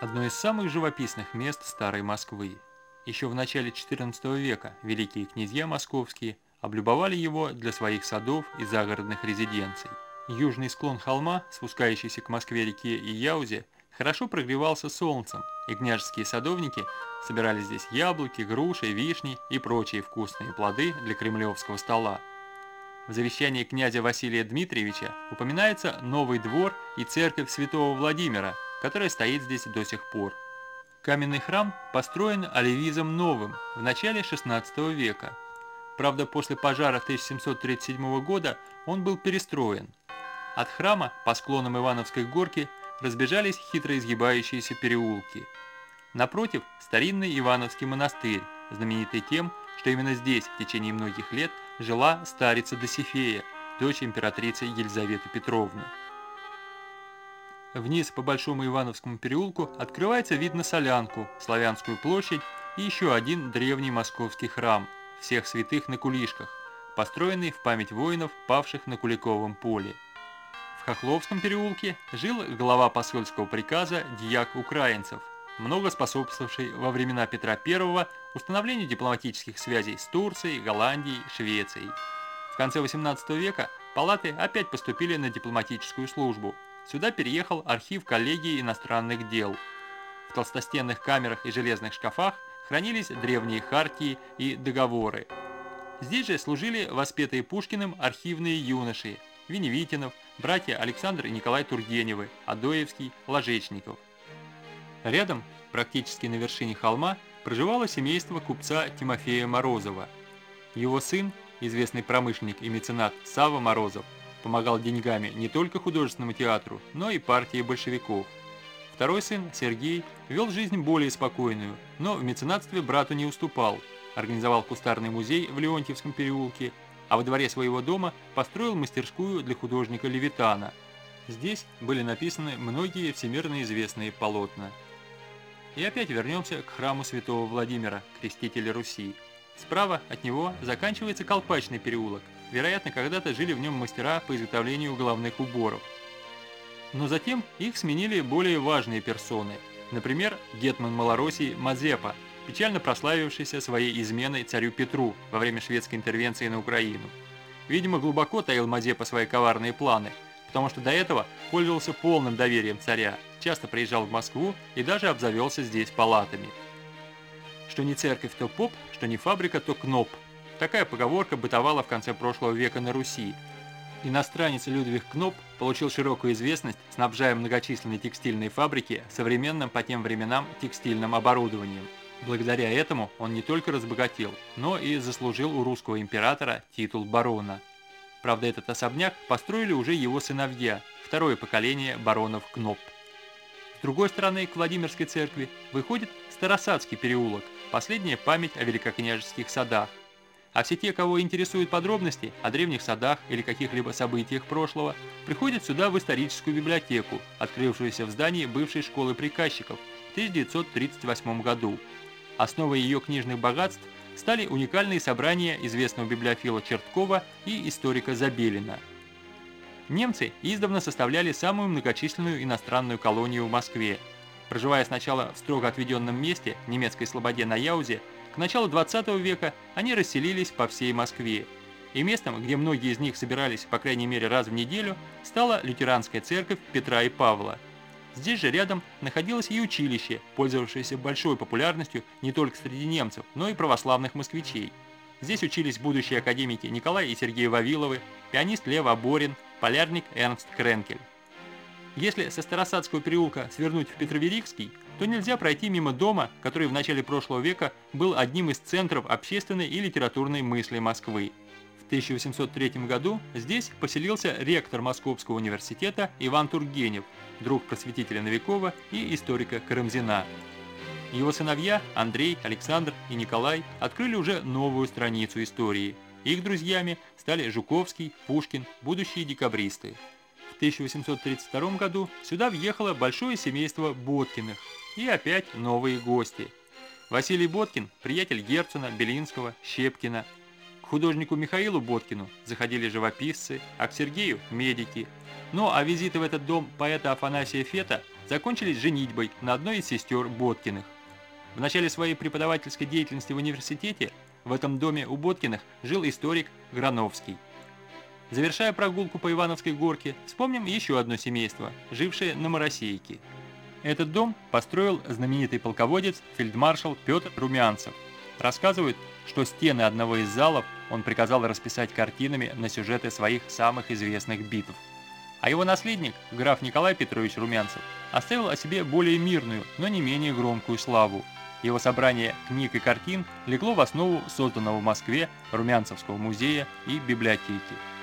одно из самых живописных мест старой Москвы. Еще в начале XIV века великие князья московские облюбовали его для своих садов и загородных резиденций. Южный склон холма, спускающийся к Москве-реке и Яузе, хорошо прогревался солнцем, и княжеские садовники собирали здесь яблоки, груши, вишни и прочие вкусные плоды для кремлевского стола. В завещании князя Василия Дмитриевича упоминается новый двор и церковь святого Владимира, которая стоит здесь до сих пор. Каменный храм построен Оливизом Новым в начале XVI века. Правда, после пожара 1737 года он был перестроен. От храма по склонам Ивановской горки разбежались хитро изгибающиеся переулки. Напротив – старинный Ивановский монастырь, знаменитый тем, что именно здесь в течение многих лет жила старица Досифея, дочь императрицы Елизаветы Петровны. Вниз по Большому Ивановскому переулку открывается вид на Солянку, Славянскую площадь и еще один древний московский храм – всех святых на кулишках, построенный в память воинов, павших на Куликовом поле. В Хохловском переулке жил глава посольского приказа дьяк украинцев, много способствовавший во времена Петра I установлению дипломатических связей с Турцией, Голландией, Швецией. В конце 18 века палаты опять поступили на дипломатическую службу – Сюда переехал архив коллегии иностранных дел. В толстостенных камерах и железных шкафах хранились древние хартии и договоры. Здесь же служили воспетые Пушкиным архивные юноши – Веневитинов, братья Александр и Николай Тургеневы, Адоевский, Ложечников. Рядом, практически на вершине холма, проживало семейство купца Тимофея Морозова. Его сын, известный промышленник и меценат Сава Морозов, помогал деньгами не только художественному театру, но и партии большевиков. Второй сын, Сергей, вел жизнь более спокойную, но в меценатстве брату не уступал, организовал кустарный музей в Леонтьевском переулке, а во дворе своего дома построил мастерскую для художника Левитана. Здесь были написаны многие всемирно известные полотна. И опять вернемся к храму святого Владимира, крестителя Руси. Справа от него заканчивается Колпачный переулок, Вероятно, когда-то жили в нем мастера по изготовлению головных уборов. Но затем их сменили более важные персоны. Например, гетман Малороссии Мазепа, печально прославившийся своей изменой царю Петру во время шведской интервенции на Украину. Видимо, глубоко таил Мазепа свои коварные планы, потому что до этого пользовался полным доверием царя, часто приезжал в Москву и даже обзавелся здесь палатами. Что не церковь, то поп, что не фабрика, то кноп – Такая поговорка бытовала в конце прошлого века на Руси. Иностранец Людвиг Кноп получил широкую известность, снабжая многочисленные текстильные фабрики современным по тем временам текстильным оборудованием. Благодаря этому он не только разбогател, но и заслужил у русского императора титул барона. Правда, этот особняк построили уже его сыновья, второе поколение баронов Кноп. С другой стороны, к Владимирской церкви выходит Старосадский переулок, последняя память о великокняжеских садах. А все те, кого интересуют подробности о древних садах или каких-либо событиях прошлого, приходят сюда в историческую библиотеку, открывшуюся в здании бывшей школы приказчиков в 1938 году. Основой ее книжных богатств стали уникальные собрания известного библиофила Черткова и историка Забелина. Немцы издавна составляли самую многочисленную иностранную колонию в Москве. Проживая сначала в строго отведенном месте, немецкой слободе на Яузе, к началу 20 века они расселились по всей Москве, и местом, где многие из них собирались по крайней мере раз в неделю, стала лютеранская церковь Петра и Павла. Здесь же рядом находилось и училище, пользовавшееся большой популярностью не только среди немцев, но и православных москвичей. Здесь учились будущие академики Николай и Сергей Вавиловы, пианист Лев Аборин, полярник Эрнст Кренкель. Если со Старосадского переулка свернуть в Петроверикский, то нельзя пройти мимо дома, который в начале прошлого века был одним из центров общественной и литературной мысли Москвы. В 1803 году здесь поселился ректор Московского университета Иван Тургенев, друг просветителя Новикова и историка Карамзина. Его сыновья Андрей, Александр и Николай открыли уже новую страницу истории. Их друзьями стали Жуковский, Пушкин, будущие декабристы. В 1832 году сюда въехало большое семейство Боткиных и опять новые гости. Василий Боткин – приятель Герцена, Белинского, Щепкина. К художнику Михаилу Боткину заходили живописцы, а к Сергею – медики. Ну, а визиты в этот дом поэта Афанасия Фета закончились женитьбой на одной из сестер Боткиных. В начале своей преподавательской деятельности в университете в этом доме у Боткиных жил историк Грановский. Завершая прогулку по Ивановской горке, вспомним еще одно семейство, жившее на Моросейке. Этот дом построил знаменитый полководец фельдмаршал Петр Румянцев. Рассказывают, что стены одного из залов он приказал расписать картинами на сюжеты своих самых известных битв. А его наследник, граф Николай Петрович Румянцев, оставил о себе более мирную, но не менее громкую славу. Его собрание книг и картин легло в основу созданного в Москве Румянцевского музея и библиотеки.